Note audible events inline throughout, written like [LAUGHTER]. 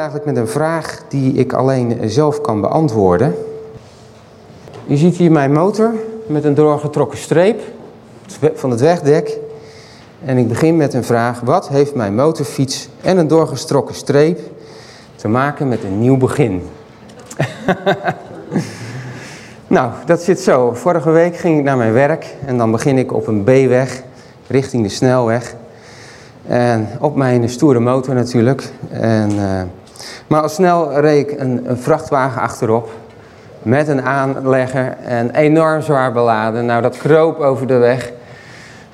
eigenlijk met een vraag die ik alleen zelf kan beantwoorden. Je ziet hier mijn motor met een doorgetrokken streep van het wegdek. En ik begin met een vraag. Wat heeft mijn motorfiets en een doorgestrokken streep te maken met een nieuw begin? [LAUGHS] nou, dat zit zo. Vorige week ging ik naar mijn werk en dan begin ik op een B-weg richting de snelweg. En op mijn stoere motor natuurlijk. En, uh, maar al snel reed ik een, een, vrachtwagen achterop. Met een aanlegger en enorm zwaar beladen. Nou, dat kroop over de weg.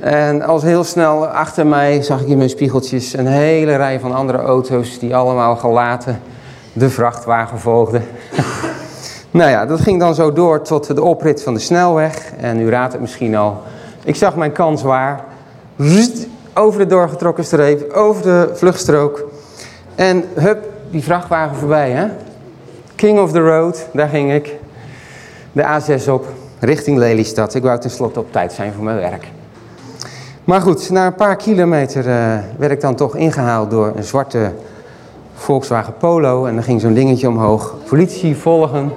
En als heel snel achter mij zag ik in mijn spiegeltjes een hele rij van andere auto's die allemaal gelaten de vrachtwagen volgden. [LAUGHS] nou ja, dat ging dan zo door tot de oprit van de snelweg. En u raadt het misschien al. Ik zag mijn kans waar over de doorgetrokken streep, over de vluchtstrook. En hup, die vrachtwagen voorbij, hè. King of the road, daar ging ik. De A6 op, richting Lelystad. Ik wou tenslotte op tijd zijn voor mijn werk. Maar goed, na een paar kilometer uh, werd ik dan toch ingehaald door een zwarte Volkswagen Polo. En dan ging zo'n dingetje omhoog. Politie volgen.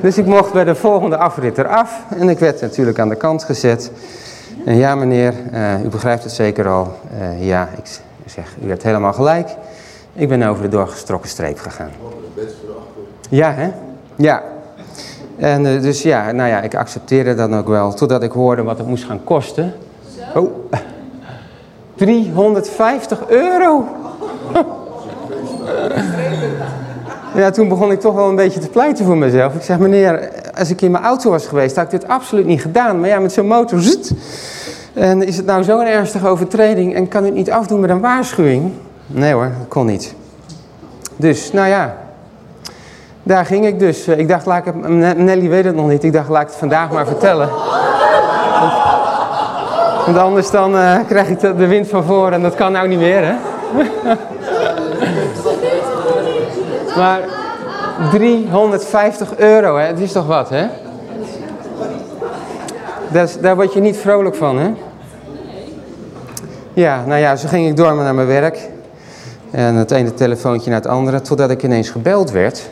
Dus ik mocht bij de volgende afrit eraf. En ik werd natuurlijk aan de kant gezet. En ja meneer, uh, u begrijpt het zeker al. Uh, ja, ik zeg, u hebt helemaal gelijk. Ik ben over de doorgestrokken streep gegaan. Ja, hè? Ja. En uh, dus ja, nou ja, ik accepteerde dat ook wel. Totdat ik hoorde wat het moest gaan kosten. Oh, 350 euro. Ja, toen begon ik toch wel een beetje te pleiten voor mezelf. Ik zeg, meneer, als ik in mijn auto was geweest, had ik dit absoluut niet gedaan. Maar ja, met zo'n motor, zit. En is het nou zo'n ernstige overtreding en kan u het niet afdoen met een waarschuwing? Nee hoor, dat kon niet. Dus, nou ja, daar ging ik dus. Ik dacht, laat ik Nelly weet het nog niet, ik dacht, laat ik het vandaag maar vertellen. Want, anders dan uh, krijg ik de, wind van voren en dat kan nou niet meer, hè? [LAUGHS] Maar 350 euro, hè? Het is toch wat, hè? Dat, daar word je niet vrolijk van, hè? Ja, nou ja, zo ging ik door naar mijn werk. En het ene telefoontje naar het andere. Totdat ik ineens gebeld werd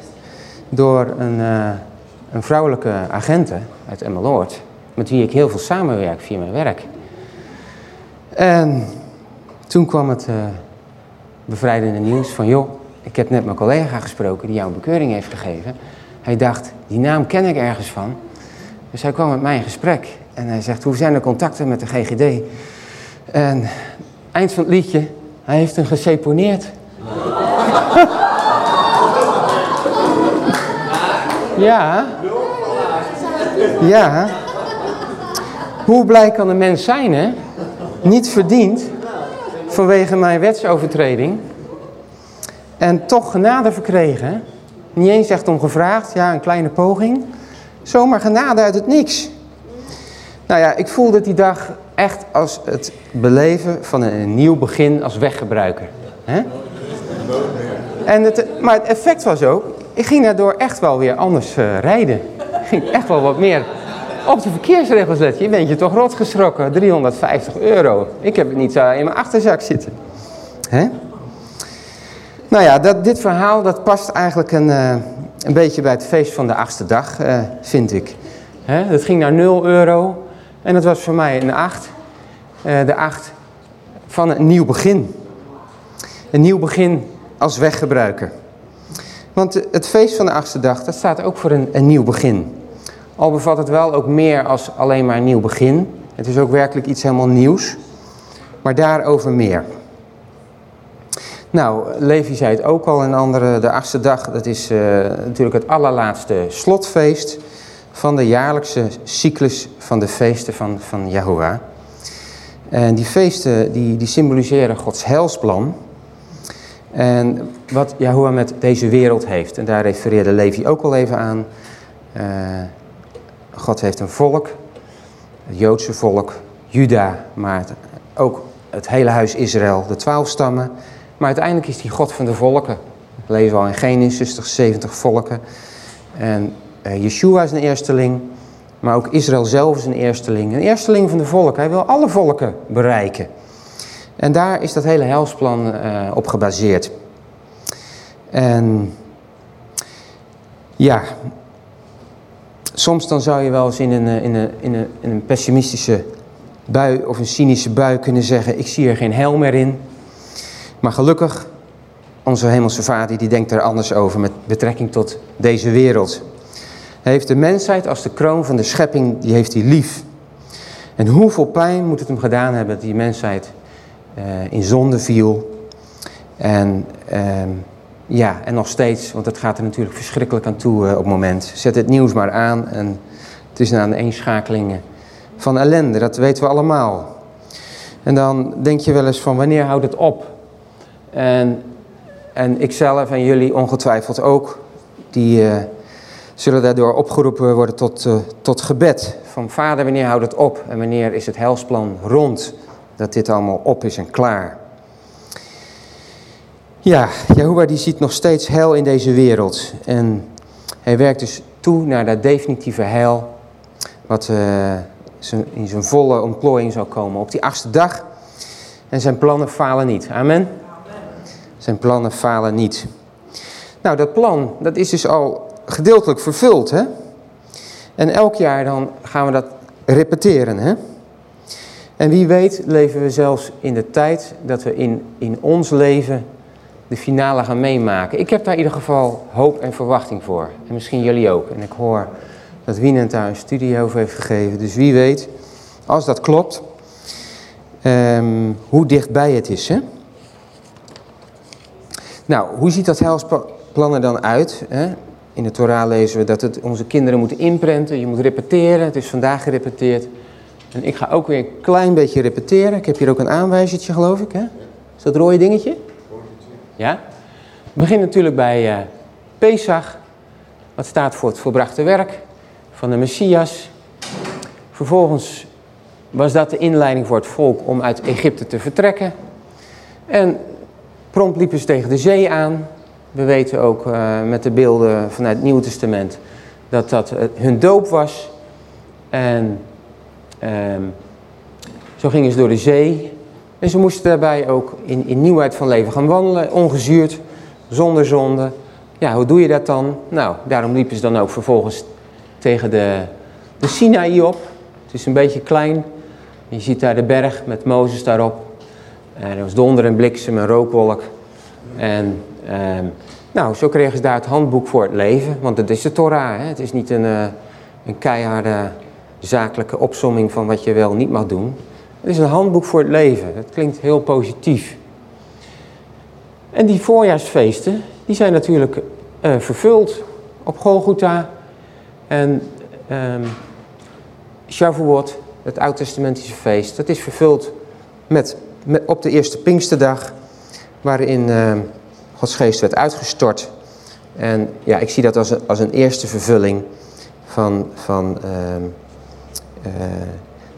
door een, uh, een vrouwelijke agente uit Emmeloord. Met wie ik heel veel samenwerk via mijn werk. En toen kwam het uh, bevrijdende nieuws van... joh, ik heb net mijn collega gesproken die jou een bekeuring heeft gegeven. Hij dacht, die naam ken ik ergens van. Dus hij kwam met mij in gesprek. En hij zegt, hoe zijn de contacten met de GGD? En eind van het liedje, hij heeft hem geseponeerd. [LAUGHS] ja. Ja. Hoe blij kan een mens zijn, hè? Niet verdiend vanwege mijn wetsovertreding. En toch genade verkregen. Niet eens echt om gevraagd, ja, een kleine poging. Zomaar genade uit het niks. Nou ja, ik voelde die dag echt als het beleven van een nieuw begin als weggebruiker. En het, maar het effect was ook, ik ging daardoor echt wel weer anders uh, rijden. Ik ging echt wel wat meer op de verkeersregels letten. Je bent je toch rot geschrokken, 350 euro. Ik heb het niet in mijn achterzak zitten. Nou ja, dat, dit verhaal dat past eigenlijk een, uh, een beetje bij het feest van de achtste dag, uh, vind ik. Het ging naar 0 euro en dat was voor mij een 8. Uh, de 8 van een nieuw begin. Een nieuw begin als weggebruiker. Want het feest van de achtste dag, dat staat ook voor een, een nieuw begin. Al bevat het wel ook meer als alleen maar een nieuw begin. Het is ook werkelijk iets helemaal nieuws. Maar daarover meer. Nou, Levi zei het ook al in andere, de achtste dag, dat is uh, natuurlijk het allerlaatste slotfeest van de jaarlijkse cyclus van de feesten van, van Yahuwah. En die feesten die, die symboliseren Gods heilsplan en wat Yahuwah met deze wereld heeft. En daar refereerde Levi ook al even aan. Uh, God heeft een volk, het Joodse volk, Juda, maar ook het hele huis Israël, de twaalf stammen... Maar uiteindelijk is hij God van de volken. We leven al in Genesis, 70 volken. En Yeshua is een eersteling. Maar ook Israël zelf is een eersteling. Een eersteling van de volken. Hij wil alle volken bereiken. En daar is dat hele helsplan uh, op gebaseerd. En ja, soms dan zou je wel eens in een, in een, in een, in een pessimistische bui of een cynische bui kunnen zeggen, ik zie er geen hel meer in. Maar gelukkig, onze hemelse vader die denkt er anders over met betrekking tot deze wereld. Heeft de mensheid als de kroon van de schepping, die heeft hij lief. En hoeveel pijn moet het hem gedaan hebben dat die mensheid uh, in zonde viel. En uh, ja, en nog steeds, want het gaat er natuurlijk verschrikkelijk aan toe uh, op het moment. Zet het nieuws maar aan en het is een eenschakeling van ellende, dat weten we allemaal. En dan denk je wel eens van wanneer houdt het op? En, en ikzelf en jullie ongetwijfeld ook, die zullen daardoor opgeroepen worden tot, uh, tot gebed. Van vader, wanneer houdt het op? En wanneer is het helsplan rond? Dat dit allemaal op is en klaar. Ja, Jehovah die ziet nog steeds heil in deze wereld. En hij werkt dus toe naar dat definitieve heil. Wat uh, in zijn volle ontplooiing zal komen op die achtste dag. En zijn plannen falen niet. Amen. Zijn plannen falen niet. Nou, dat plan, dat is dus al gedeeltelijk vervuld, hè. En elk jaar dan gaan we dat repeteren, hè. En wie weet leven we zelfs in de tijd dat we in, in ons leven de finale gaan meemaken. Ik heb daar in ieder geval hoop en verwachting voor. En misschien jullie ook. En ik hoor dat Wienend daar een studie over heeft gegeven. Dus wie weet, als dat klopt, um, hoe dichtbij het is. Hè? Nou, hoe ziet dat helsplan er dan uit? Hè? In de Torah lezen we dat het onze kinderen moeten inprenten. Je moet repeteren. Het is vandaag gerepeteerd. En ik ga ook weer een klein beetje repeteren. Ik heb hier ook een aanwijzertje, geloof ik. Hè? Is dat rode dingetje? Ja? We beginnen natuurlijk bij uh, Pesach. Wat staat voor het volbrachte werk van de Messias. Vervolgens was dat de inleiding voor het volk om uit Egypte te vertrekken. En prompt liepen ze tegen de zee aan. We weten ook uh, met de beelden vanuit het Nieuwe Testament dat dat uh, hun doop was. En uh, zo gingen ze door de zee. En ze moesten daarbij ook in, in nieuwheid van leven gaan wandelen, ongezuurd, zonder zonde. Ja, hoe doe je dat dan? Nou, daarom liepen ze dan ook vervolgens tegen de, de Sinaï op. Het is een beetje klein. Je ziet daar de berg met Mozes daarop. En er was donder en bliksem en rookwolk. En ehm, nou, zo kregen ze daar het handboek voor het leven. Want het is de Torah. Hè? Het is niet een, uh, een keiharde zakelijke opsomming van wat je wel niet mag doen. Het is een handboek voor het leven. Dat klinkt heel positief. En die voorjaarsfeesten, die zijn natuurlijk uh, vervuld op Golgotha. En um, Shavuot, het oud-testamentische feest, dat is vervuld met, op de eerste Pinksterdag, waarin uh, Gods geest werd uitgestort. En ja, ik zie dat als een, als een eerste vervulling van, van uh, uh,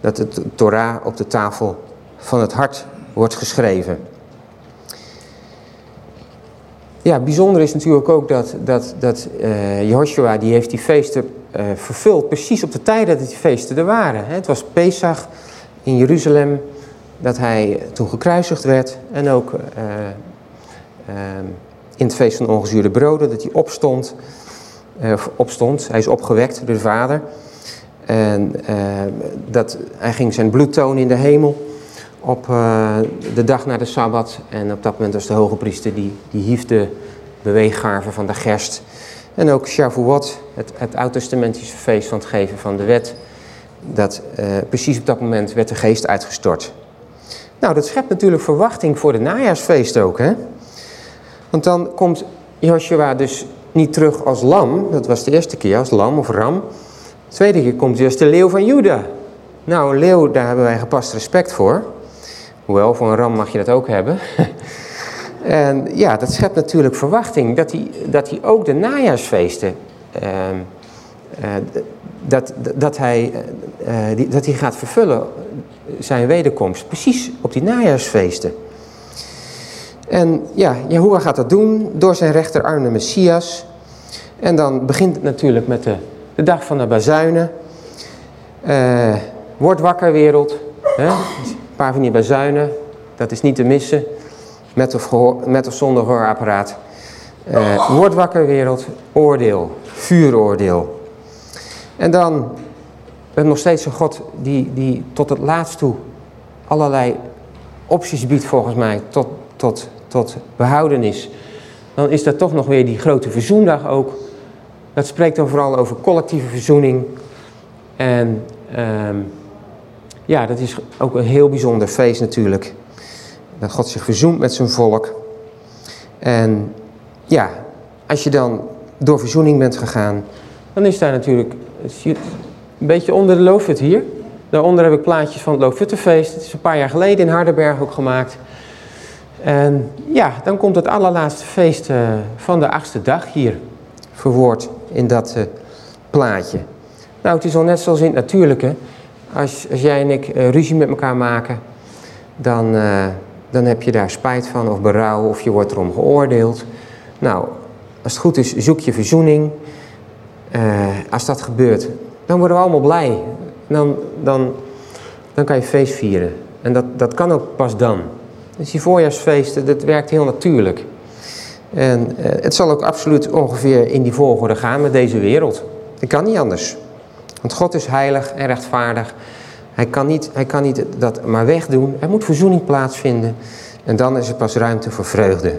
dat het Torah op de tafel van het hart wordt geschreven. Ja, bijzonder is natuurlijk ook dat, dat, dat uh, Joshua die heeft die feesten uh, vervuld precies op de tijd dat die feesten er waren. Het was Pesach in Jeruzalem dat hij toen gekruisigd werd en ook in het feest van ongezuurde broden dat hij opstond, opstond. Hij is opgewekt door de vader. En uh, dat, hij ging zijn bloed tonen in de hemel op uh, de dag na de Sabbat. En op dat moment was de hoge priester die, die hief de beweeggarven van de gerst. En ook Shavuot, het, het oud-testamentische feest van het geven van de wet. Dat uh, precies op dat moment werd de geest uitgestort. Nou, dat schept natuurlijk verwachting voor de najaarsfeest ook, hè. Want dan komt Joshua dus niet terug als lam. Dat was de eerste keer als lam of ram. De tweede keer komt hij als de leeuw van Juda. Nou, een leeuw, daar hebben wij gepast respect voor. Hoewel, voor een ram mag je dat ook hebben. [LAUGHS] en ja, dat schept natuurlijk verwachting dat hij, dat hij ook de najaarsfeesten... Uh, uh, dat, dat, hij, die, dat hij gaat vervullen, zijn wederkomst, precies op die najaarsfeesten. En ja, Jehoah gaat dat doen door zijn rechterarm de Messias. En dan begint het natuurlijk met de de dag van de bazuinen. Uh, word wakker wereld. Hè? Een paar van die bazuinen. Dat is niet te missen. Met of, met zonder gehoorapparaat. Uh, word wakker wereld, oordeel, vuuroordeel. En dan we nog steeds een God die, die tot het laatst toe allerlei opties biedt volgens mij tot, tot, tot behoudenis. Dan is dat toch nog weer die grote verzoendag ook. Dat spreekt dan vooral over collectieve verzoening. En ehm, ja, dat is ook een heel bijzonder feest natuurlijk. Dat God zich verzoent met zijn volk. En ja, als je dan door verzoening bent gegaan, dan is daar natuurlijk een beetje onder de loofhut hier. Daaronder heb ik plaatjes van het Loofhuttenfeest. Het is een paar jaar geleden in Hardenberg ook gemaakt. En ja, dan komt het allerlaatste feest uh, van de achtste dag hier verwoord in dat uh, plaatje. Nou, het is al net zoals in het natuurlijke. Als, als jij en ik uh, ruzie met elkaar maken, dan, dan heb je daar spijt van of berouw of je wordt erom geoordeeld. Nou, als het goed is, zoek je verzoening. als dat gebeurt, dan worden we allemaal blij. Dan, dan, dan kan je feest vieren. En dat, dat kan ook pas dan. Dus die voorjaarsfeesten, dat werkt heel natuurlijk. En eh, het zal ook absoluut ongeveer in die volgorde gaan met deze wereld. Dat kan niet anders. Want God is heilig en rechtvaardig. Hij kan niet, hij kan niet dat maar wegdoen. Er moet verzoening plaatsvinden. En dan is er pas ruimte voor vreugde.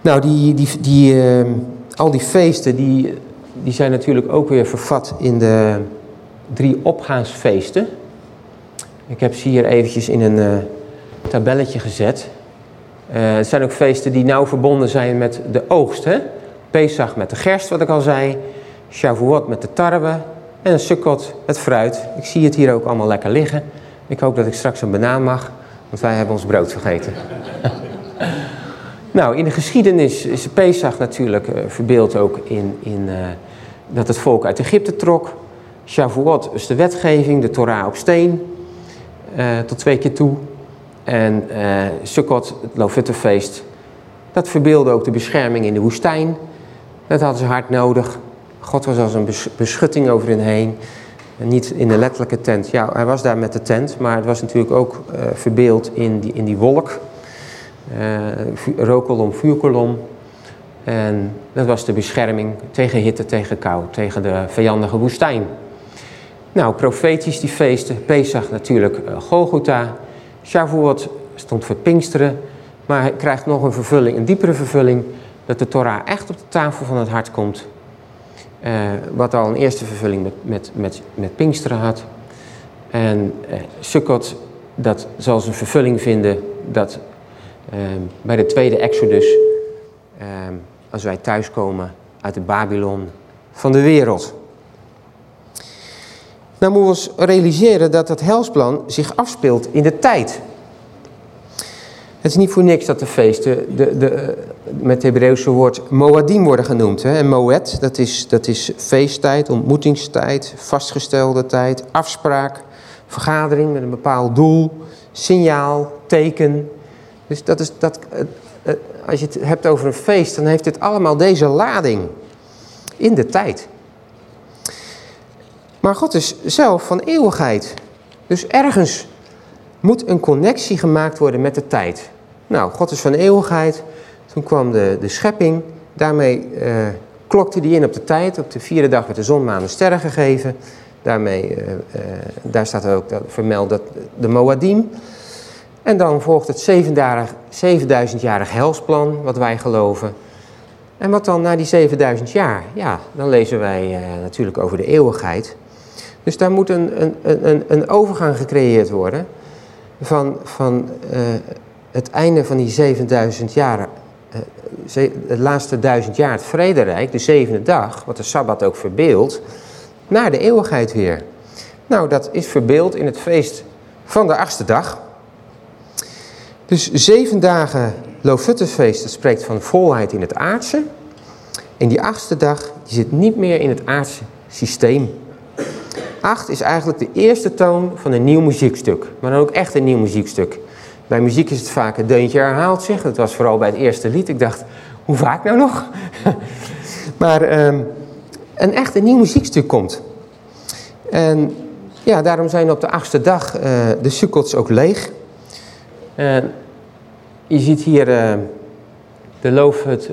Nou, die, die, die, uh, al die feesten die, die zijn natuurlijk ook weer vervat in de drie opgaansfeesten. Ik heb ze hier eventjes in een uh, tabelletje gezet. Uh, het zijn ook feesten die nauw verbonden zijn met de oogst. Hè? Pesach met de gerst, wat ik al zei. Shavuot met de tarwe. En Sukkot met fruit. Ik zie het hier ook allemaal lekker liggen. Ik hoop dat ik straks een banaan mag, want wij hebben ons brood vergeten. [LAUGHS] nou, in de geschiedenis is Pesach natuurlijk uh, verbeeld ook in, in dat het volk uit Egypte trok. Shavuot is de wetgeving, de Torah op steen. Uh, tot twee keer toe. En uh, Sukkot, het Lofuttefeest, dat verbeelde ook de bescherming in de woestijn. Dat hadden ze hard nodig. God was als een beschutting over hen heen. En niet in de letterlijke tent. Ja, hij was daar met de tent, maar het was natuurlijk ook uh, verbeeld in die, in die wolk. Uh, rookkolom, vuurkolom. En dat was de bescherming tegen hitte, tegen kou, tegen de vijandige woestijn. Nou, profetisch die feesten, Pesach natuurlijk uh, Golgotha, Shavuot stond voor Pinksteren, maar hij krijgt nog een vervulling, een diepere vervulling, dat de Torah echt op de tafel van het hart komt. Uh, wat al een eerste vervulling met, met, met, met Pinksteren had. En uh, Sukkot, dat zal zijn vervulling vinden dat bij de tweede Exodus, als wij thuiskomen uit de Babylon van de wereld. Nou moeten we ons realiseren dat het helsplan zich afspeelt in de tijd. Het is niet voor niks dat de feesten de, de, met het Hebreeuwse woord Moadim worden genoemd. Hè? En Moed, dat is, dat is feesttijd, ontmoetingstijd, vastgestelde tijd, afspraak, vergadering met een bepaald doel, signaal, teken. Dus dat is, dat, als je het hebt over een feest, dan heeft dit allemaal deze lading in de tijd. Maar God is zelf van eeuwigheid. Dus ergens moet een connectie gemaakt worden met de tijd. Nou, God is van eeuwigheid. Toen kwam de, de schepping. Daarmee uh, klokte die in op de tijd. Op de vierde dag werd de zon, maan en sterren gegeven. Daarmee, uh, uh, daar staat ook vermeld dat de Moadim. En dan volgt het 7000-jarig helsplan, wat wij geloven. En wat dan na die 7000 jaar? Ja, dan lezen wij natuurlijk over de eeuwigheid. Dus daar moet een, een, een, een overgang gecreëerd worden van, van uh, het einde van die 7000 jaar, uh, het laatste duizend jaar, het vrederijk, de zevende dag, wat de Sabbat ook verbeeldt, naar de eeuwigheid weer. Nou, dat is verbeeld in het feest van de achtste dag. Dus zeven dagen Lofuttesfeest, dat spreekt van volheid in het aardse. En die achtste dag, die zit niet meer in het aardse systeem. 8 is eigenlijk de eerste toon van een nieuw muziekstuk. Maar dan ook echt een nieuw muziekstuk. Bij muziek is het vaak een deuntje herhaalt zich. Dat was vooral bij het eerste lied. Ik dacht, hoe vaak nou nog? [LAUGHS] maar um, een echt een nieuw muziekstuk komt. En ja, daarom zijn op de achtste dag uh, de sukkots ook leeg. Je ziet hier uh, de loofhut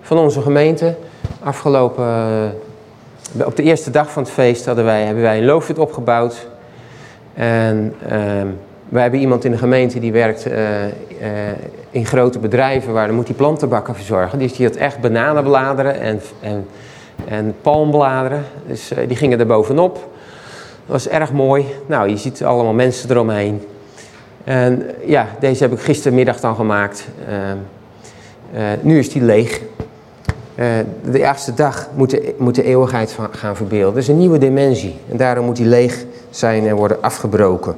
van onze gemeente. Afgelopen, op de eerste dag van het feest hadden wij, hebben wij een loofhut opgebouwd. En ehm, wij hebben iemand in de gemeente die werkt in grote bedrijven waar dan moet die plantenbakken verzorgen. Dus die had echt bananenbladeren en, en, en palmbladeren. Dus die gingen er bovenop. Dat was erg mooi. Nou, je ziet allemaal mensen eromheen. En ja, deze heb ik gistermiddag dan gemaakt. Uh, nu is die leeg. Uh, de eerste dag moet de, moet de eeuwigheid gaan verbeelden. Dat is een nieuwe dimensie. En daarom moet die leeg zijn en worden afgebroken.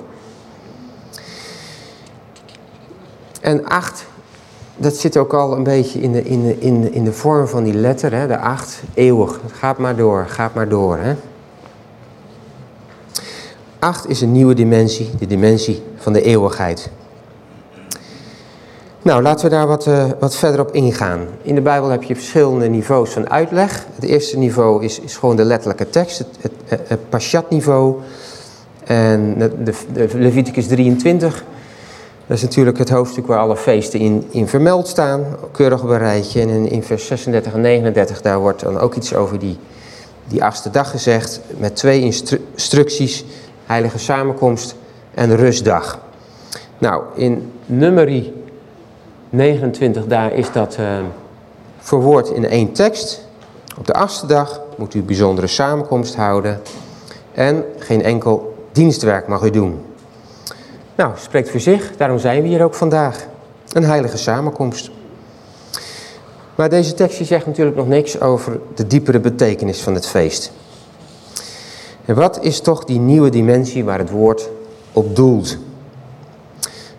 En acht, dat zit ook al een beetje in de, in de, in de, in de vorm van die letter, hè, de acht, eeuwig. Gaat maar door, gaat maar door. Hè. 8 is een nieuwe dimensie, de dimensie van de eeuwigheid. Nou, laten we daar wat, uh, wat verder op ingaan. In de Bijbel heb je verschillende niveaus van uitleg. Het eerste niveau is, is gewoon de letterlijke tekst, het, het Pashat-niveau. En de, de, Leviticus 23, dat is natuurlijk het hoofdstuk waar alle feesten in, in vermeld staan. Keurig op een rijtje. En in vers 36 en 39, daar wordt dan ook iets over die, die achtste dag gezegd. Met twee instructies heilige samenkomst en rustdag. Nou, in nummerie 29 daar is dat uh, verwoord in één tekst. Op de achtste dag moet u bijzondere samenkomst houden en geen enkel dienstwerk mag u doen. Nou, spreekt voor zich, daarom zijn we hier ook vandaag. Een heilige samenkomst. Maar deze tekst zegt natuurlijk nog niks over de diepere betekenis van het feest. En wat is toch die nieuwe dimensie waar het woord op doelt?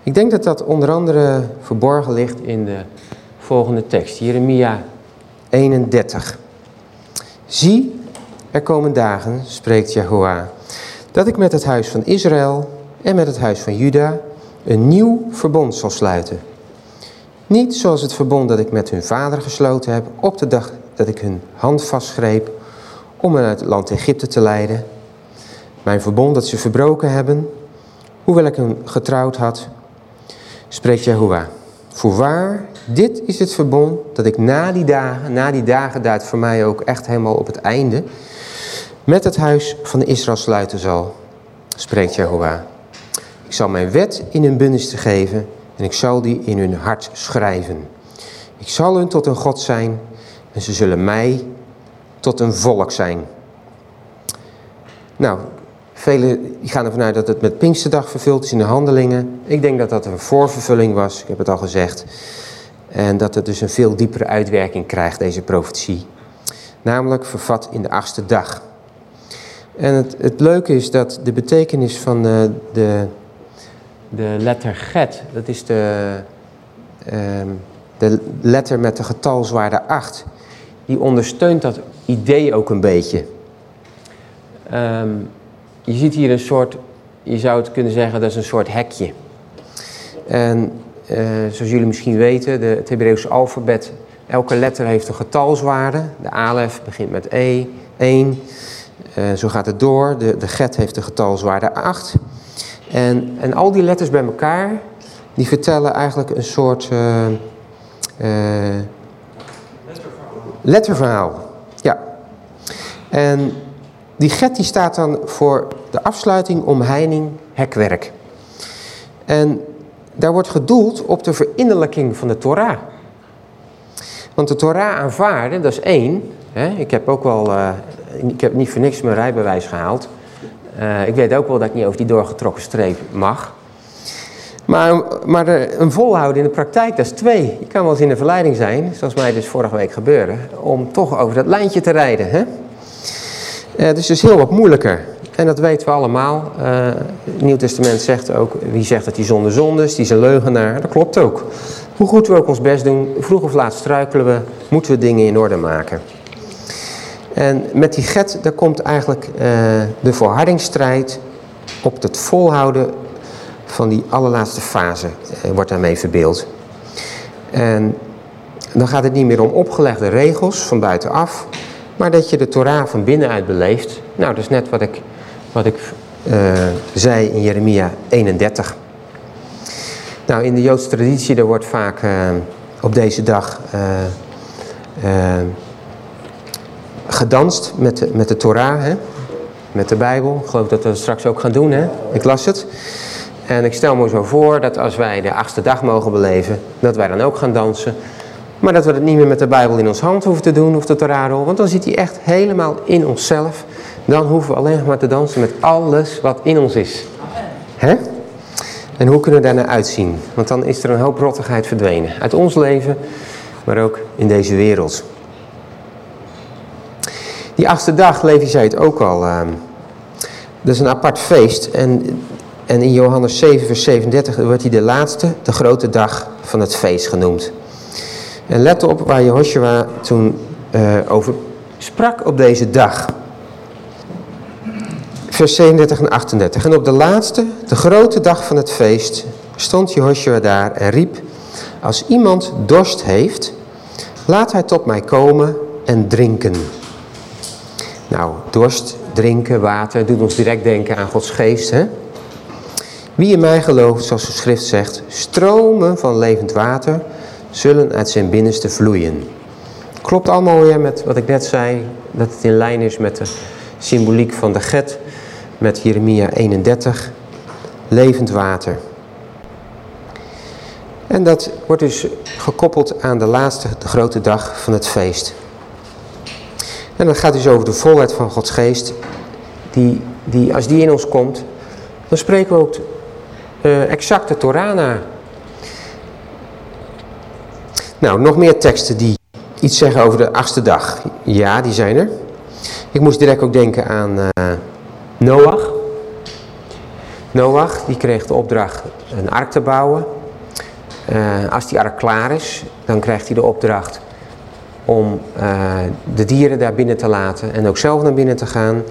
Ik denk dat dat onder andere verborgen ligt in de volgende tekst, Jeremia 31. Zie, er komen dagen, spreekt Jehovah, dat ik met het huis van Israël en met het huis van Juda een nieuw verbond zal sluiten. Niet zoals het verbond dat ik met hun vader gesloten heb op de dag dat ik hun hand vastgreep om hen uit het land Egypte te leiden mijn verbond dat ze verbroken hebben, hoewel ik hem getrouwd had, spreekt Jehovah. Voorwaar, dit is het verbond dat ik na die dagen, na die dagen duidt voor mij ook echt helemaal op het einde, met het huis van Israël sluiten zal, spreekt Jehovah. Ik zal mijn wet in hun binnenste geven en ik zal die in hun hart schrijven. Ik zal hun tot een God zijn en ze zullen mij tot een volk zijn. Nou, Velen gaan ervan uit dat het met Pinksterdag vervuld is in de handelingen. Ik denk dat dat een voorvervulling was, ik heb het al gezegd. En dat het dus een veel diepere uitwerking krijgt, deze profetie. Namelijk vervat in de achtste dag. En het, het leuke is dat de betekenis van de, de, de letter get, dat is de, ehm, de letter met de getalswaarde 8, die ondersteunt dat idee ook een beetje. Um, je ziet hier een soort, je zou het kunnen zeggen, dat is een soort hekje. En uh, zoals jullie misschien weten, de, het Hebreeuwse alfabet, elke letter heeft een getalswaarde. De alef begint met E, 1. Uh, zo gaat het door. De, de get heeft de getalswaarde 8. En, en al die letters bij elkaar, die vertellen eigenlijk een soort uh, letterverhaal. letterverhaal. Ja. En die get die staat dan voor de afsluiting, omheining, hekwerk. En daar wordt gedoeld op de verinnerlijking van de Torah. Want de Torah aanvaarden, dat is één. Hè? Ik heb ook wel, uh, ik heb niet voor niks mijn rijbewijs gehaald. Uh, ik weet ook wel dat ik niet over die doorgetrokken streep mag. Maar, maar een volhouden in de praktijk, dat is twee. Je kan wel eens in de verleiding zijn, zoals mij dus vorige week gebeurde, om toch over dat lijntje te rijden. Hè? Uh, het is dus heel wat moeilijker. En dat weten we allemaal. Uh, het Nieuw Testament zegt ook, wie zegt dat hij zonder zonde is, die is een leugenaar. Dat klopt ook. Hoe goed we ook ons best doen, vroeg of laat struikelen we, moeten we dingen in orde maken. En met die get, daar komt eigenlijk uh, de volhardingsstrijd op het volhouden van die allerlaatste fase, wordt daarmee verbeeld. En dan gaat het niet meer om opgelegde regels van buitenaf, maar dat je de Torah van binnenuit beleeft. Nou, dat is net wat ik, wat ik uh, zei in Jeremia 31. Nou, in de Joodse traditie, daar wordt vaak uh, op deze dag gedanst met de, met de Torah, hè? met de Bijbel. Ik geloof dat we dat straks ook gaan doen, hè? ik las het. En ik stel me zo voor dat als wij de achtste dag mogen beleven, dat wij dan ook gaan dansen. Maar dat we het niet meer met de Bijbel in ons hand hoeven te doen, of de Torah, want dan zit hij echt helemaal in onszelf. Dan hoeven we alleen maar te dansen met alles wat in ons is. Hè? En hoe kunnen we daarnaar uitzien? Want dan is er een hoop rottigheid verdwenen. Uit ons leven, maar ook in deze wereld. Die achtste dag, Levi zei het ook al, uh, dat is een apart feest. En, en in Johannes 7 vers 37 wordt hij de laatste, de grote dag van het feest genoemd. En let op waar Jehoshua toen uh, over sprak op deze dag. Vers 37 en 38. En op de laatste, de grote dag van het feest, stond Jehoshua daar en riep, als iemand dorst heeft, laat hij tot mij komen en drinken. Nou, dorst, drinken, water, doet ons direct denken aan Gods geest. Hè? Wie in mij gelooft, zoals de schrift zegt, stromen van levend water zullen uit zijn binnenste vloeien. Klopt allemaal weer met wat ik net zei, dat het in lijn is met de symboliek van de get, met Jeremia 31, levend water. En dat wordt dus gekoppeld aan de laatste, de grote dag van het feest. En dat gaat dus over de volheid van Gods geest. Die, die, als die in ons komt, dan spreken we ook uh, exact de Torah na. Nou, nog meer teksten die iets zeggen over de achtste dag. Ja, die zijn er. Ik moest direct ook denken aan uh, Noach. Noach, die kreeg de opdracht een ark te bouwen. Uh, als die ark klaar is, dan krijgt hij de opdracht om uh, de dieren daar binnen te laten en ook zelf naar binnen te gaan.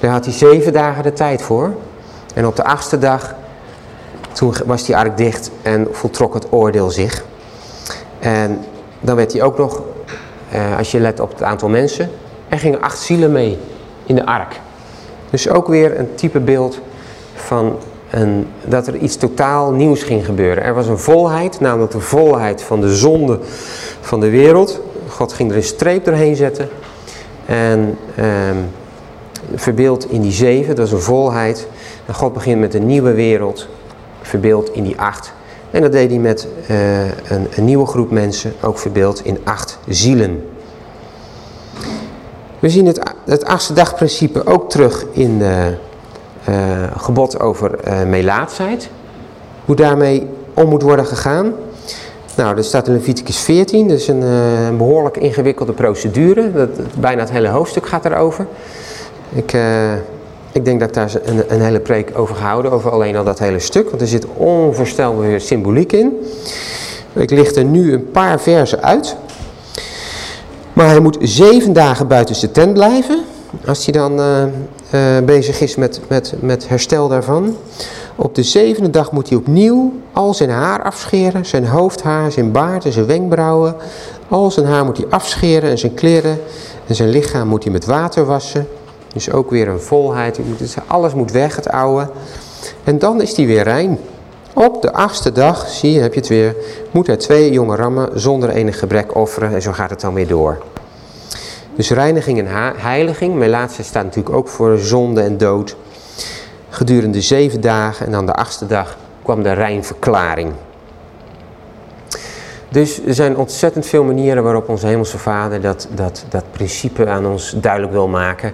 Daar had hij zeven dagen de tijd voor. En op de achtste dag, toen was die ark dicht en voltrok het oordeel zich. En dan werd hij ook nog, uh, als je let op het aantal mensen, er gingen acht zielen mee in de ark. Dus ook weer een type beeld van een, dat er iets totaal nieuws ging gebeuren. Er was een volheid, namelijk de volheid van de zonde van de wereld. God ging er een streep doorheen zetten. En um, verbeeld in die zeven, dat is een volheid. En God begint met een nieuwe wereld, verbeeld in die acht. En dat deed hij met uh, een, een, nieuwe groep mensen, ook verbeeld in acht zielen. We zien het, het achtste dagprincipe ook terug in de uh, gebod over uh. Hoe daarmee om moet worden gegaan. Nou, dat staat in Leviticus 14. Dat is een, behoorlijk ingewikkelde procedure. Dat, bijna het hele hoofdstuk gaat erover. Ik, ik denk dat ik daar een, een, hele preek over gehouden, over alleen al dat hele stuk. Want er zit onvoorstelbaar symboliek in. Ik licht er nu een paar versen uit. Maar hij moet zeven dagen buiten zijn tent blijven. Als hij dan uh, bezig is met, met, met herstel daarvan. Op de zevende dag moet hij opnieuw al zijn haar afscheren, zijn hoofdhaar, zijn baard en zijn wenkbrauwen. Al zijn haar moet hij afscheren en zijn kleren en zijn lichaam moet hij met water wassen. Dus ook weer een volheid, alles moet weg, het oude. En dan is hij weer rein. Op de achtste dag, zie je, heb je het weer, moet hij twee jonge rammen zonder enig gebrek offeren en zo gaat het dan weer door. Dus reiniging en heiliging, mijn laatste staat natuurlijk ook voor zonde en dood gedurende zeven dagen en dan de achtste dag kwam de Rijnverklaring. Dus er zijn ontzettend veel manieren waarop onze Hemelse Vader dat, dat, dat principe aan ons duidelijk wil maken.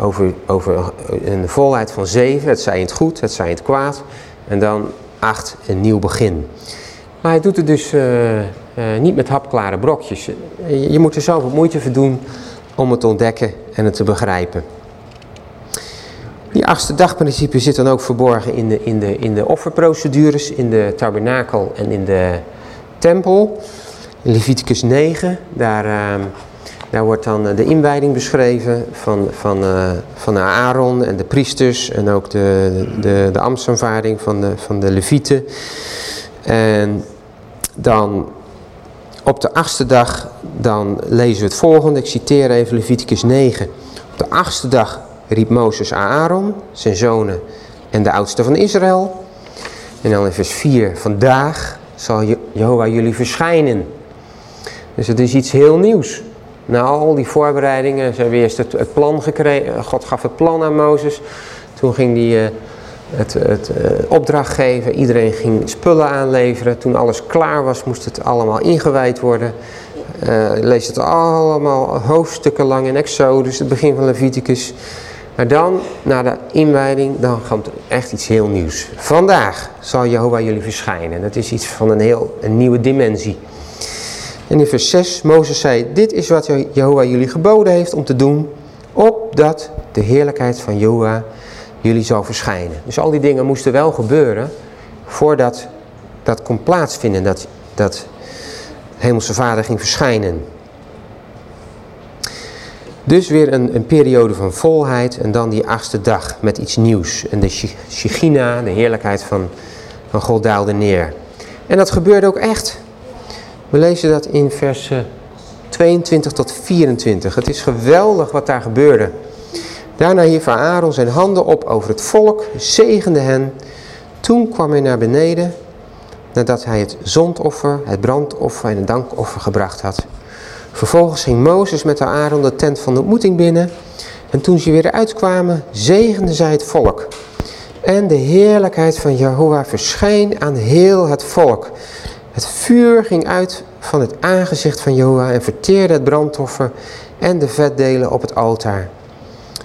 Over, over een volheid van zeven, het zij in het goed, het zij in het kwaad. En dan acht, een nieuw begin. Maar hij doet het dus uh, uh, niet met hapklare brokjes. Je moet er zoveel moeite voor doen om het te ontdekken en het te begrijpen. Die achtste dagprincipe zit dan ook verborgen in de, in, de, in de offerprocedures, in de tabernakel en in de tempel. Leviticus 9, daar, uh, daar wordt dan de inwijding beschreven van, van, uh, van Aaron en de priesters en ook de, de, de ambtsaanvaarding van de, van de levieten. En dan op de achtste dag, dan lezen we het volgende, ik citeer even Leviticus 9. Op de achtste dag riep Mozes Aaron, zijn zonen en de oudste van Israël. En dan in vers 4, vandaag zal Jehovah jullie verschijnen Dus het is iets heel nieuws. Na al die voorbereidingen, ze hebben eerst het, het plan gekregen, God gaf het plan aan Mozes. Toen ging hij het, het opdracht geven, iedereen ging spullen aanleveren. Toen alles klaar was, moest het allemaal ingewijd worden. Uh, lees het allemaal hoofdstukken lang in Exodus, het begin van Leviticus. Maar dan, na de inwijding, dan komt echt iets heel nieuws. Vandaag zal Jehovah jullie verschijnen. Dat is iets van een heel een nieuwe dimensie. En in vers 6, Mozes zei, dit is wat Jehovah jullie geboden heeft om te doen, opdat de heerlijkheid van Jehovah jullie zal verschijnen. Dus al die dingen moesten wel gebeuren voordat dat kon plaatsvinden, dat, dat Hemelse Vader ging verschijnen. Dus weer een, een, periode van volheid en dan die achtste dag met iets nieuws. En de Shechina, de heerlijkheid van, van God daalde neer. En dat gebeurde ook echt. We lezen dat in vers 22 tot 24. Het is geweldig wat daar gebeurde. Daarna hief Aaron zijn handen op over het volk, zegende hen. Toen kwam hij naar beneden, nadat hij het zondoffer, het brandoffer en het dankoffer gebracht had. Vervolgens ging Mozes met Aaron de tent van de ontmoeting binnen. En toen ze weer uitkwamen, zegende zij het volk. En de heerlijkheid van Jehovah verscheen aan heel het volk. Het vuur ging uit van het aangezicht van Jehovah en verteerde het brandoffer en de vetdelen op het altaar.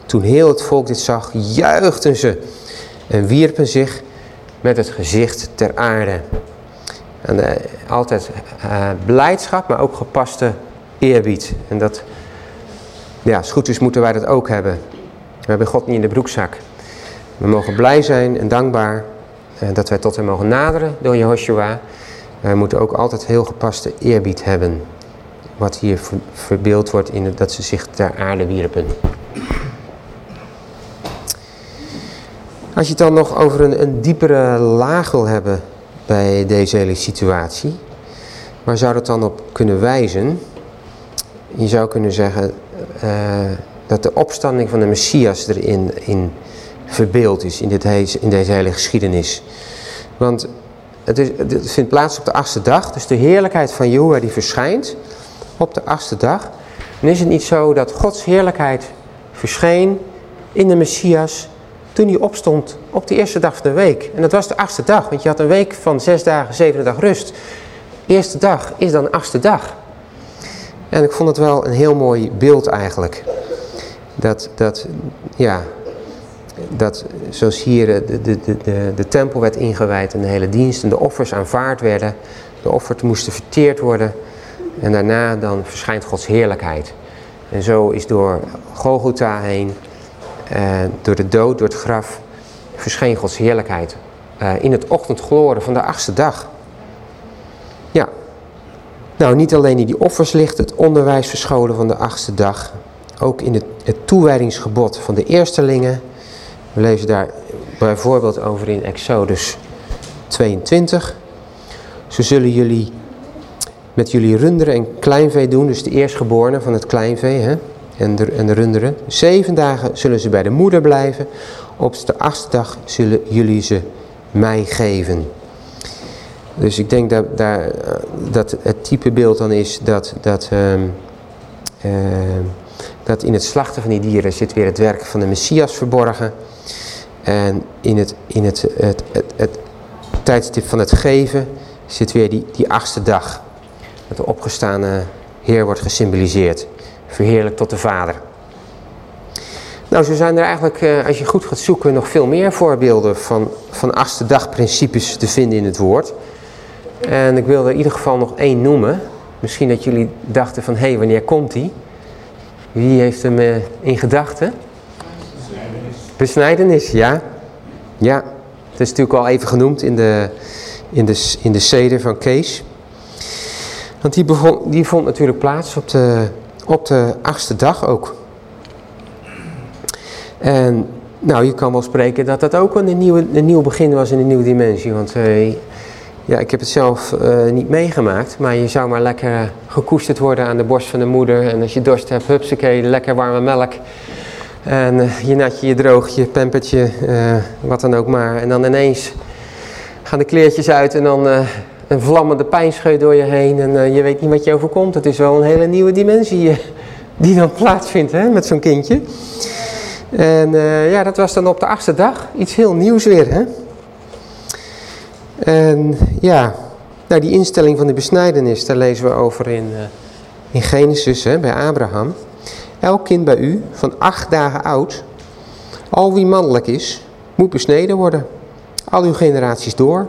Toen heel het volk dit zag, juichten ze en wierpen zich met het gezicht ter aarde. En uh, altijd uh, blijdschap, maar ook gepaste eerbied. En dat, ja, als goed is moeten wij dat ook hebben. We hebben God niet in de broekzak. We mogen blij zijn en dankbaar uh, dat wij tot hem mogen naderen door Jehoshua. Wij moeten ook altijd heel gepaste eerbied hebben. Wat hier verbeeld wordt in dat ze zich ter aarde wierpen. Als je het dan nog over een, een diepere laag wil hebben bij deze hele situatie, waar zou dat dan op kunnen wijzen? Je zou kunnen zeggen uh, dat de opstanding van de Messias erin in verbeeld is in, dit in deze hele geschiedenis. Want het, is, vindt plaats op de achtste dag, dus de heerlijkheid van Jehovah die verschijnt op de achtste dag. En is het niet zo dat Gods heerlijkheid verscheen in de Messias toen hij opstond op de eerste dag van de week. En dat was de achtste dag, want je had een week van zes dagen, zevende dag rust. eerste dag is dan de achtste dag. En ik vond het wel een heel mooi beeld eigenlijk. Dat, dat ja, dat zoals hier de, de, de, de, tempel werd ingewijd en de hele dienst en de offers aanvaard werden. De offers moesten verteerd worden. En daarna dan verschijnt Gods heerlijkheid. En zo is door Golgotha heen uh, door de dood, door het graf, verscheen Gods heerlijkheid. Uh, in het ochtendgloren van de achtste dag. Ja. Nou, niet alleen in die offers ligt het onderwijs verscholen van de achtste dag. Ook in het, het toewijdingsgebod van de eerstelingen. We lezen daar bijvoorbeeld over in Exodus 22. Zo zullen jullie met jullie runderen en kleinvee doen, dus de eerstgeborenen van het kleinvee, hè, en de, en de runderen. Zeven dagen zullen ze bij de moeder blijven. Op de achtste dag zullen jullie ze mij geven. Dus ik denk dat, daar, dat het type beeld dan is dat, dat, uh, uh, dat in het slachten van die dieren zit weer het werk van de Messias verborgen. En in het, in het, het, het, tijdstip van het geven zit weer die, die achtste dag. Dat de opgestane Heer wordt gesymboliseerd verheerlijk tot de Vader. Nou, zo zijn er eigenlijk, eh, als je goed gaat zoeken, nog veel meer voorbeelden van, van achtste dagprincipes te vinden in het woord. En ik wil er in ieder geval nog één noemen. Misschien dat jullie dachten van, hé, hey, wanneer komt die? Wie heeft hem uh, in gedachten? Besnijdenis. Ja. Ja, het is natuurlijk al even genoemd in de, in de, in de seder van Kees. Want die, begon, die vond natuurlijk plaats op de op de achtste dag ook. En nou, je kan wel spreken dat dat ook een, nieuwe, een nieuw begin was in een nieuwe dimensie. Want uh, ja, ik heb het zelf uh, niet meegemaakt, maar je zou maar lekker gekoesterd worden aan de borst van de moeder. En als je dorst hebt, hupsakee, lekker warme melk. En uh, je natje, je droogje, pampertje, wat dan ook maar. En dan ineens gaan de kleertjes uit en dan een vlammende pijnscheut door je heen en je weet niet wat je overkomt. Het is wel een hele nieuwe dimensie die dan plaatsvindt hè, met zo'n kindje. En ja, dat was dan op de achtste dag. Iets heel nieuws weer. Hè? En ja, nou die instelling van de besnijdenis, daar lezen we over in, in Genesis hè, bij Abraham. Elk kind bij u van acht dagen oud, al wie mannelijk is, moet besneden worden. Al uw generaties door.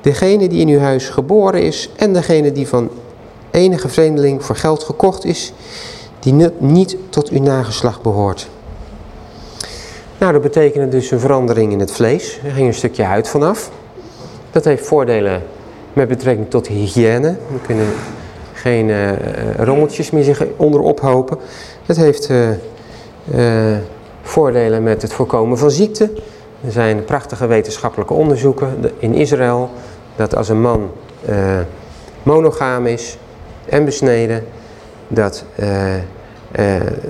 Degene die in uw huis geboren is en degene die van enige vreemdeling voor geld gekocht is, die niet tot uw nageslacht behoort. Nou, dat betekent dus een verandering in het vlees. Er ging een stukje huid vanaf. Dat heeft voordelen met betrekking tot hygiëne. We kunnen geen uh, rommeltjes meer zich onderop hopen. Het heeft uh, voordelen met het voorkomen van ziekte. Er zijn prachtige wetenschappelijke onderzoeken in Israël dat als een man monogaam is en besneden, dat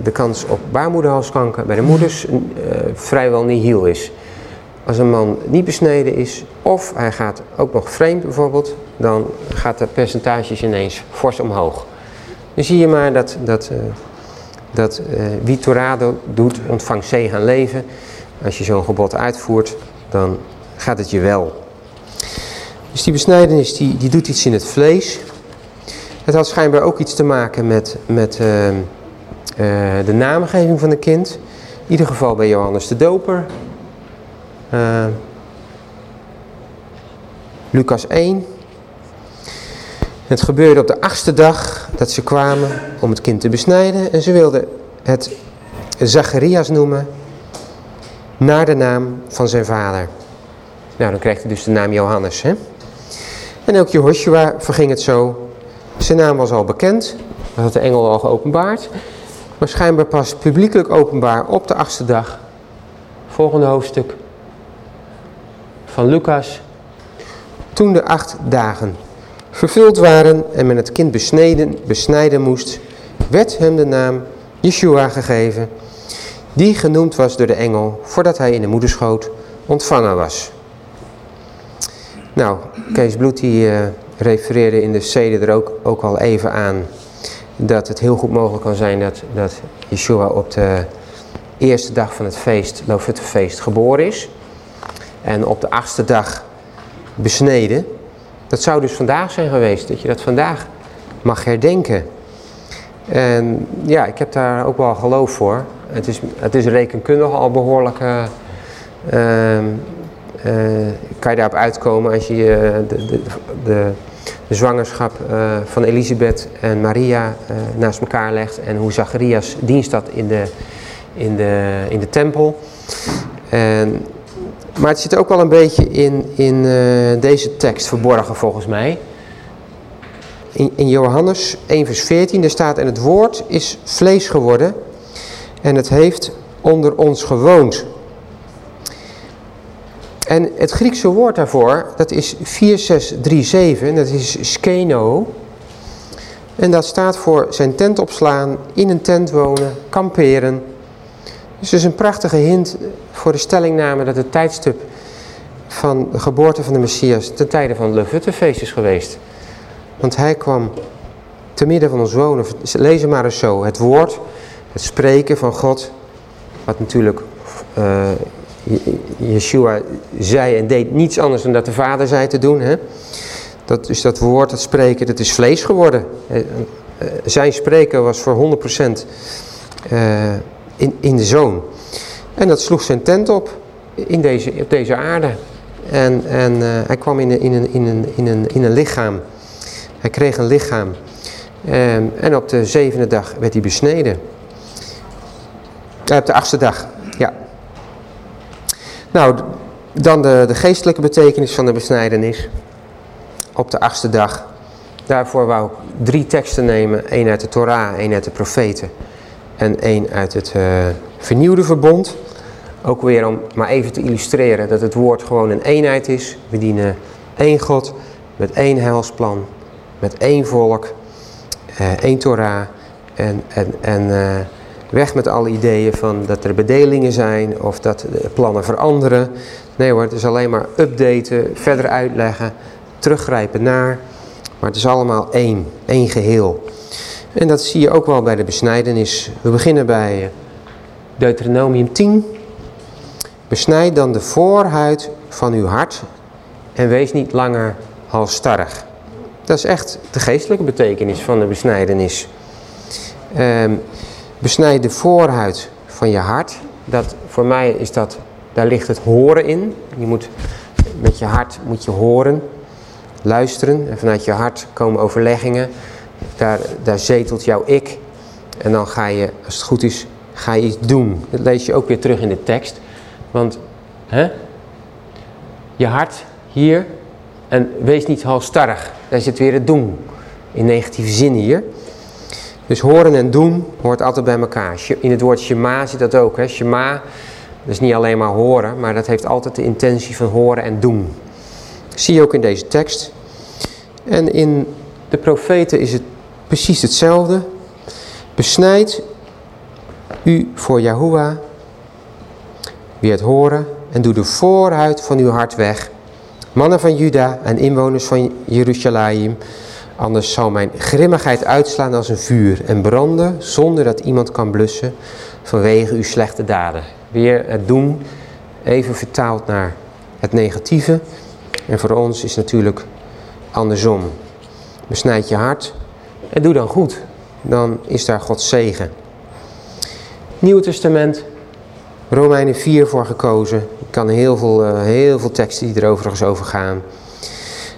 de kans op baarmoederhalskanker bij de moeders vrijwel nihil is. Als een man niet besneden is of hij gaat ook nog vreemd bijvoorbeeld, dan gaat de percentages ineens fors omhoog. Dan zie je maar dat, dat, uh, dat wie Torado doet, ontvangt zegen aan leven. Als je zo'n gebod uitvoert, dan gaat het je wel. Dus die besnijdenis die, die doet iets in het vlees. Het had schijnbaar ook iets te maken met, met uh, de naamgeving van het kind. In ieder geval bij Johannes de Doper uh, Lucas 1. Het gebeurde op de achtste dag dat ze kwamen om het kind te besnijden. En ze wilden het Zacharias noemen naar de naam van zijn vader. Nou, dan krijgt hij dus de naam Johannes. Hè? En ook Jehoshua verging het zo. Zijn naam was al bekend. Dat had de engel al geopenbaard. Maar schijnbaar pas publiekelijk openbaar op de achtste dag. Volgende hoofdstuk van Lucas. Toen de acht dagen vervuld waren en men het kind besneden, besnijden moest, werd hem de naam Yeshua gegeven, die genoemd was door de engel voordat hij in de moederschoot ontvangen was. Nou, Kees Bloed die, uh, refereerde in de steden er ook, ook al even aan dat het heel goed mogelijk kan zijn dat, dat Yeshua op de eerste dag van het feest, feest geboren is en op de achtste dag besneden. Dat zou dus vandaag zijn geweest, dat je dat vandaag mag herdenken. En ja, ik heb daar ook wel geloof voor. Het is, het is rekenkundig al behoorlijk... Uh, kan je daarop uitkomen als je de, de, de, de zwangerschap van Elisabeth en Maria naast elkaar legt. En hoe Zacharias dienst dat in de, in de, in de tempel. En maar het zit ook wel een beetje in, in uh, deze tekst verborgen volgens mij. In, in Johannes 1 vers 14, daar staat en het woord is vlees geworden en het heeft onder ons gewoond. En het Griekse woord daarvoor, dat is 4637, dat is skeno. En dat staat voor zijn tent opslaan, in een tent wonen, kamperen, dus is een prachtige hint voor de stellingname dat het tijdstip van de geboorte van de Messias ten tijde van het Levuttenfeest is geweest. Want hij kwam te midden van ons wonen. Lees maar eens zo. Het woord, het spreken van God, wat natuurlijk uh, Yeshua zei en deed niets anders dan dat de Vader zei te doen. Hè? Dat, dus dat woord, dat spreken, dat is vlees geworden. Eh, eh, zijn spreken was voor 100% uh, in, in de zoon. En dat sloeg zijn tent op in deze, op deze aarde. En, en uh, hij kwam in een, in, een, in, een, in, een, in een lichaam. Hij kreeg een lichaam. En, en op de zevende dag werd hij besneden. Uh, op de achtste dag, ja. Nou, dan de, de geestelijke betekenis van de besnijdenis. Op de achtste dag. Daarvoor wou ik drie teksten nemen. één uit de Torah, één uit de profeten en één uit het uh, vernieuwde verbond. Ook weer om maar even te illustreren dat het woord gewoon een eenheid is. We dienen één God met één heilsplan, met één volk, uh, één Torah en, en, en uh, weg met alle ideeën van dat er bedelingen zijn of dat de plannen veranderen. Nee hoor, het is alleen maar updaten, verder uitleggen teruggrijpen naar, maar het is allemaal één, één geheel. En dat zie je ook wel bij de besnijdenis. We beginnen bij Deuteronomium 10. Besnijd dan de voorhuid van uw hart en wees niet langer halstarrig. Dat is echt de geestelijke betekenis van de besnijdenis. Um, besnijd de voorhuid van je hart. Dat, voor mij is dat, daar ligt het horen in. Je moet, met je hart moet je horen, luisteren. En vanuit je hart komen overleggingen. Daar, zetelt jouw ik. En dan ga je, als het goed is, ga je iets doen. Dat lees je ook weer terug in de tekst. Want hè, je hart hier en wees niet halstarrig. Daar zit weer het doen. In negatieve zin hier. Dus horen en doen hoort altijd bij elkaar. In het woord shema zit dat ook. Hè. Shema, dat is niet alleen maar horen, maar dat heeft altijd de intentie van horen en doen. zie je ook in deze tekst. En in de profeten is het precies hetzelfde. Besnijd u voor Yahuwah, wie het horen, en doe de voorhuid van uw hart weg. Mannen van Juda en inwoners van Jeruzalem, anders zal mijn grimmigheid uitslaan als een vuur en branden zonder dat iemand kan blussen vanwege uw slechte daden. Weer het doen, even vertaald naar het negatieve. En voor ons is natuurlijk andersom. Besnijd je hart en doe dan goed. Dan is daar Gods zegen. Nieuw Testament, Romeinen 4 voor gekozen. Ik kan heel veel, uh, heel veel teksten die er overigens over gaan.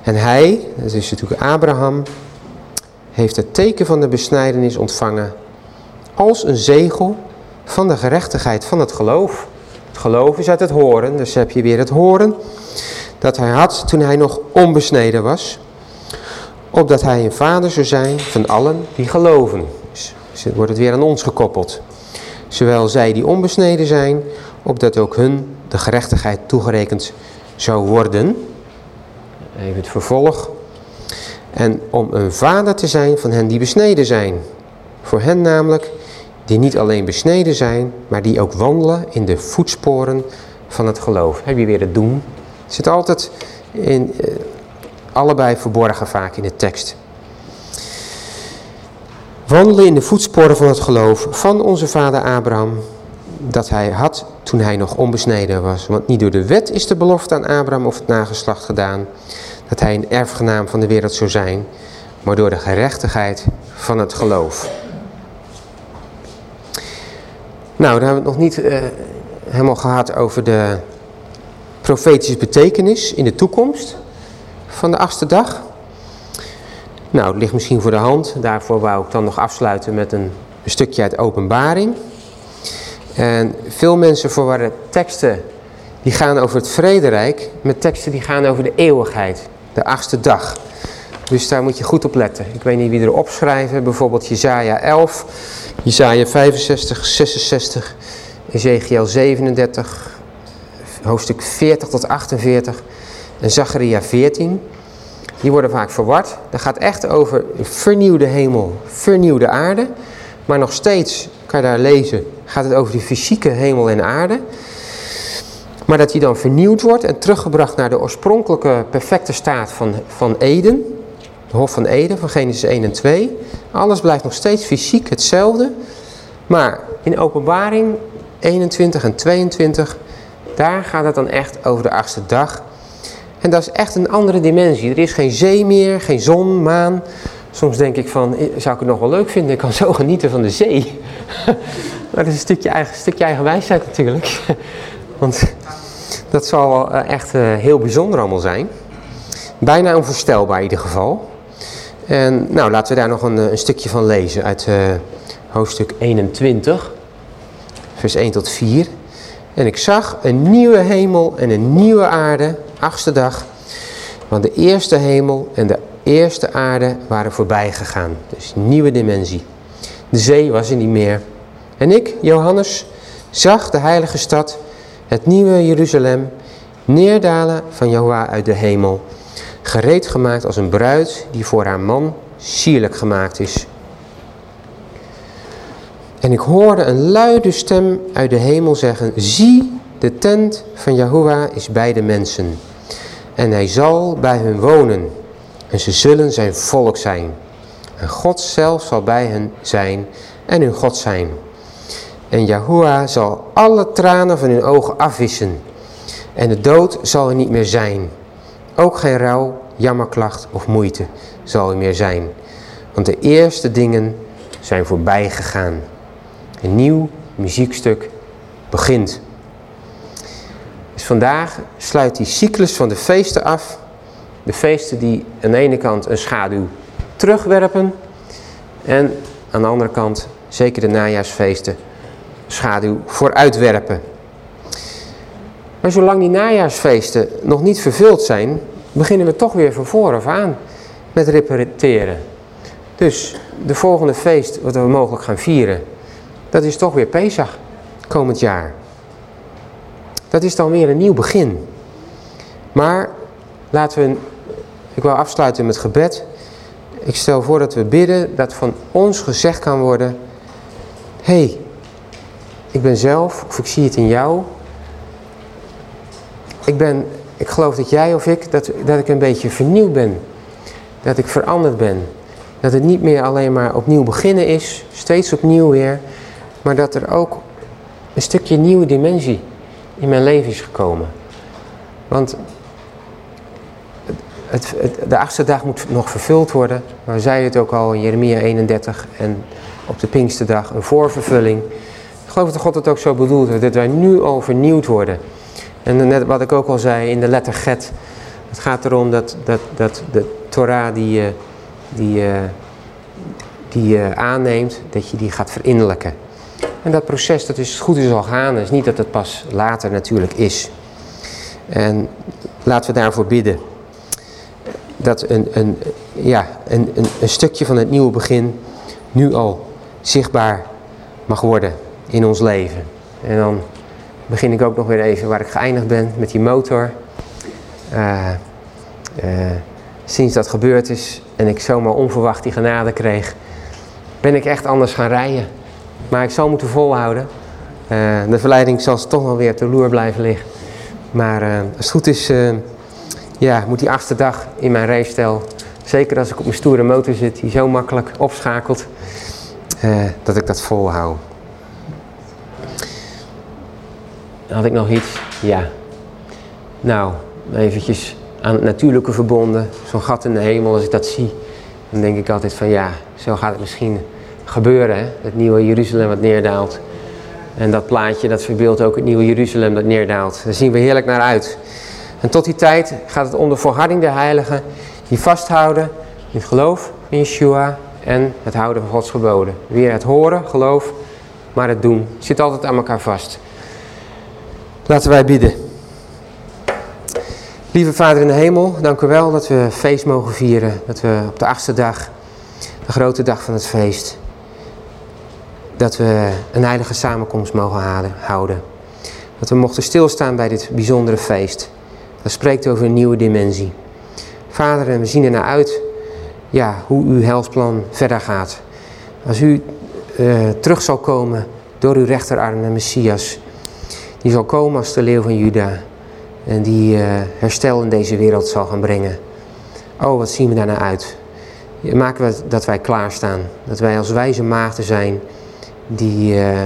En hij, dat is natuurlijk Abraham, heeft het teken van de besnijdenis ontvangen als een zegel van de gerechtigheid van het geloof. Het geloof is uit het horen, dus heb je weer het horen dat hij had toen hij nog onbesneden was. Opdat hij een vader zou zijn van allen die geloven. Dus, dus wordt het weer aan ons gekoppeld zowel zij die onbesneden zijn, opdat ook hun de gerechtigheid toegerekend zou worden. Even het vervolg. En om een vader te zijn van hen die besneden zijn. Voor hen namelijk, die niet alleen besneden zijn, maar die ook wandelen in de voetsporen van het geloof. Heb je weer het doen? Het zit altijd in, eh, allebei verborgen vaak in de tekst. Wandelen in de voetsporen van het geloof van onze vader Abraham, dat hij had toen hij nog onbesneden was. Want niet door de wet is de belofte aan Abraham of het nageslacht gedaan, dat hij een erfgenaam van de wereld zou zijn, maar door de gerechtigheid van het geloof. Nou, dan hebben we het nog niet uh, helemaal gehad over de profetische betekenis in de toekomst van de achtste dag. Nou, het ligt misschien voor de hand. Daarvoor wou ik dan nog afsluiten met een, stukje uit openbaring. En veel mensen verwarren teksten die gaan over het vrederijk met teksten die gaan over de eeuwigheid, de achtste dag. Dus daar moet je goed op letten. Ik weet niet wie er opschrijven, bijvoorbeeld Jezaja 11, Jezaja 65, 66, Ezekiel 37, hoofdstuk 40 tot 48 en Zacharia 14. Die worden vaak verward. Dat gaat echt over vernieuwde hemel, vernieuwde aarde. Maar nog steeds, kan je daar lezen, gaat het over die fysieke hemel en aarde. Maar dat die dan vernieuwd wordt en teruggebracht naar de oorspronkelijke perfecte staat van, van Eden. De Hof van Eden van Genesis 1 en 2. Alles blijft nog steeds fysiek hetzelfde. Maar in openbaring 21 en 22, daar gaat het dan echt over de achtste dag. En dat is echt een andere dimensie. Er is geen zee meer, geen zon, maan. Soms denk ik van, eh, zou ik het nog wel leuk vinden? Ik kan zo genieten van de zee. [LAUGHS] maar dat is een stukje eigen, stukje eigen wijsheid natuurlijk. [LAUGHS] Want dat zal wel eh, echt eh, heel bijzonder allemaal zijn. Bijna onvoorstelbaar in ieder geval. En nou, laten we daar nog een, een stukje van lezen uit hoofdstuk 21, vers 1 tot 4. En ik zag een nieuwe hemel en een nieuwe aarde, achtste dag. Want de eerste hemel en de eerste aarde waren voorbij gegaan. Dus nieuwe dimensie. De zee was er niet meer. En ik, Johannes, zag de heilige stad, het nieuwe Jeruzalem, neerdalen van Jehovah uit de hemel. Gereed gemaakt als een bruid die voor haar man sierlijk gemaakt is. En ik hoorde een luide stem uit de hemel zeggen, zie, de tent van Yahuwah is bij de mensen. En hij zal bij hun wonen. En ze zullen zijn volk zijn. En God zelf zal bij hen zijn en hun God zijn. En Yahuwah zal alle tranen van hun ogen afwissen. En de dood zal er niet meer zijn. Ook geen rouw, jammerklacht of moeite zal er meer zijn. Want de eerste dingen zijn voorbij gegaan. Een nieuw muziekstuk begint. Dus vandaag sluit die cyclus van de feesten af. De feesten die aan de ene kant een schaduw terugwerpen. En aan de andere kant, zeker de najaarsfeesten, schaduw vooruitwerpen. Maar zolang die najaarsfeesten nog niet vervuld zijn, beginnen we toch weer van vooraf aan met repeteren. Dus de volgende feest wat we mogelijk gaan vieren, dat is toch weer Pesach komend jaar. Dat is dan weer een nieuw begin. Maar laten we, ik wil afsluiten met gebed. Ik stel voor dat we bidden dat van ons gezegd kan worden, hé, hey, ik ben zelf, of ik zie het in jou. Ik ben, ik geloof dat jij of ik, dat, dat ik een beetje vernieuwd ben. Dat ik veranderd ben. Dat het niet meer alleen maar opnieuw beginnen is, steeds opnieuw weer. Maar dat er ook een stukje nieuwe dimensie in mijn leven is gekomen. Want het, het, de achtste dag moet nog vervuld worden. Maar we zeiden het ook al in Jeremia 31 en op de Pinksterdag een voorvervulling. Ik geloof dat God het ook zo bedoeld heeft, dat wij nu al vernieuwd worden. En net wat ik ook al zei in de letter Get. Het gaat erom dat, dat, dat de Torah die je, je, die je aanneemt, dat je die gaat verinnerlijken. En dat proces, dat is goed is al. Het is niet dat het pas later natuurlijk is. En laten we daarvoor bidden. Dat een, een, ja, een, een, stukje van het nieuwe begin nu al zichtbaar mag worden in ons leven. En dan begin ik ook nog weer even waar ik geëindigd ben met die motor. Uh, uh, sinds dat gebeurd is en ik zomaar onverwacht die genade kreeg, ben ik echt anders gaan rijden. Maar ik zal moeten volhouden. Uh, de verleiding zal toch wel weer de loer blijven liggen. Maar als het goed is, ja, moet die achtste dag in mijn rijstijl, zeker als ik op mijn stoere motor zit, die zo makkelijk opschakelt, dat ik dat volhoud. Had ik nog iets? Ja. Nou, eventjes aan het natuurlijke verbonden. Zo'n gat in de hemel, als ik dat zie, dan denk ik altijd van ja, zo gaat het misschien gebeuren. Het nieuwe Jeruzalem wat neerdaalt. En dat plaatje, dat verbeeldt ook het nieuwe Jeruzalem dat neerdaalt. Daar zien we heerlijk naar uit. En tot die tijd gaat het om de volharding der heiligen, die vasthouden in geloof in Yeshua en het houden van Gods geboden. Weer het horen, geloof, maar het doen. Het zit altijd aan elkaar vast. Laten wij bidden. Lieve Vader in de hemel, dank u wel dat we feest mogen vieren. Dat we op de achtste dag, de grote dag van het feest, dat we een heilige samenkomst mogen houden. Dat we mochten stilstaan bij dit bijzondere feest. Dat spreekt over een nieuwe dimensie. Vader, en we zien er naar uit ja, hoe uw helsplan verder gaat. Als u uh, terug zal komen door uw rechterarm, de Messias, die zal komen als de leeuw van Juda. En die uh, herstel in deze wereld zal gaan brengen. Oh, wat zien we daarna uit. Maken we dat wij klaarstaan. Dat wij als wijze maagden zijn die uh,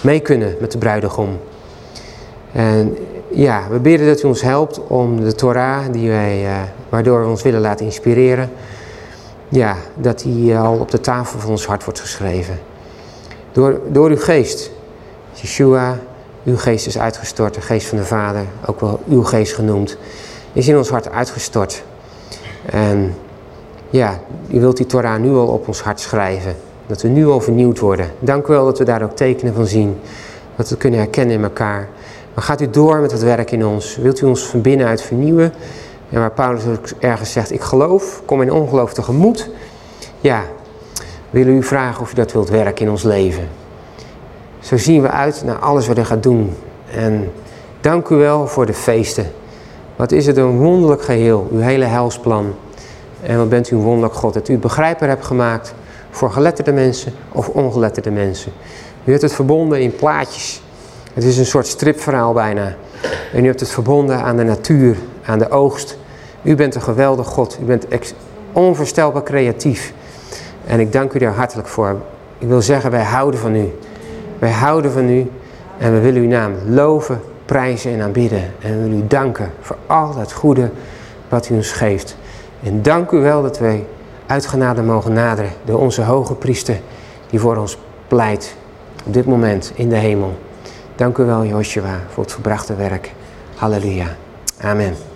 mee kunnen met de bruidegom. En ja, we bidden dat u ons helpt om de Torah, die wij, uh, waardoor we ons willen laten inspireren, ja, dat die al op de tafel van ons hart wordt geschreven. Door, door uw geest, Yeshua, uw geest is uitgestort, de geest van de Vader, ook wel uw geest genoemd, is in ons hart uitgestort. En ja, u wilt die Torah nu al op ons hart schrijven. Dat we nu al vernieuwd worden. Dank u wel dat we daar ook tekenen van zien. Dat we kunnen herkennen in elkaar. Maar gaat u door met het werk in ons? Wilt u ons van binnenuit vernieuwen? En waar Paulus ook ergens zegt, ik geloof, kom in ongeloof tegemoet. Ja, willen u vragen of u dat wilt werken in ons leven. Zo zien we uit naar alles wat u gaat doen. En dank u wel voor de feesten. Wat is het een wonderlijk geheel, uw hele helsplan. En wat bent u een wonderlijk God, dat u het begrijpbaar hebt gemaakt voor geletterde mensen of ongeletterde mensen. U hebt het verbonden in plaatjes. Het is een soort stripverhaal bijna. En u hebt het verbonden aan de natuur, aan de oogst, U bent een geweldig God. U bent onvoorstelbaar creatief. En ik dank u daar hartelijk voor. Ik wil zeggen, wij houden van u. Wij houden van u en we willen uw naam loven, prijzen en aanbidden. En we willen u danken voor al het goede wat u ons geeft. En dank u wel dat wij uitgenade mogen naderen door onze hoge priester die voor ons pleit op dit moment in de hemel. Dank u wel, Joshua, voor het verbrachte werk. Halleluja. Amen.